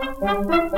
There's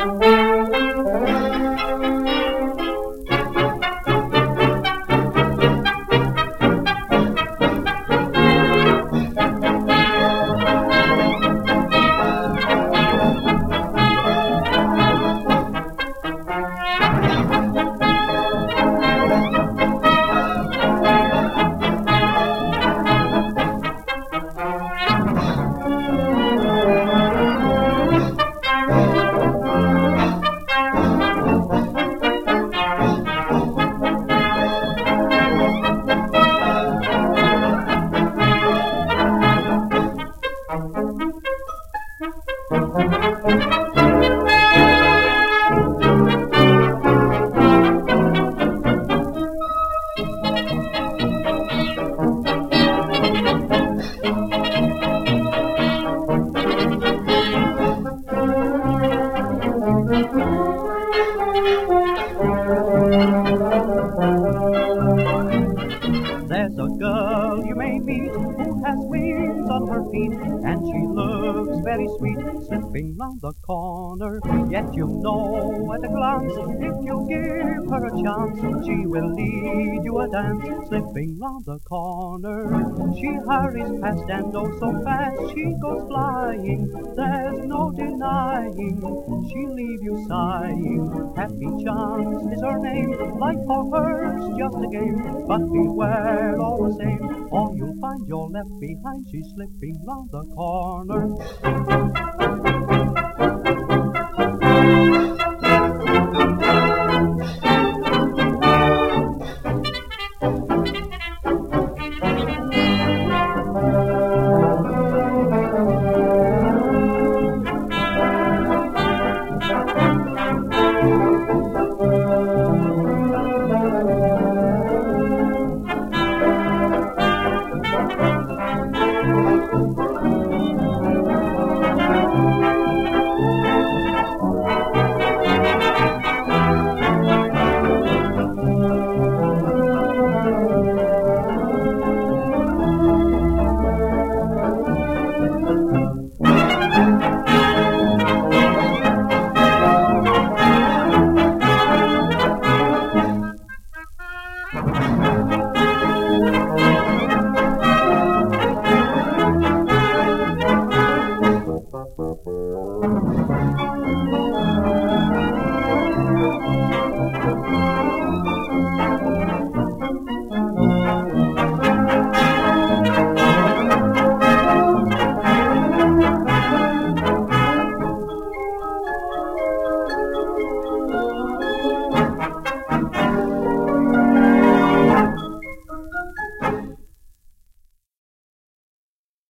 a girl you may meet who has wings on her feet, and she looks very sweet, slipping round the corner. Yet you know at a glance, if you give her a chance, she will lead you a dance, slipping round the corner. She hurries past and oh so fast, she goes flying. There's no she'll leave you sighing. Happy Chance is her name, life for her's just a game, but beware all the same, or you'll find you're left behind. She's slipping round the corner.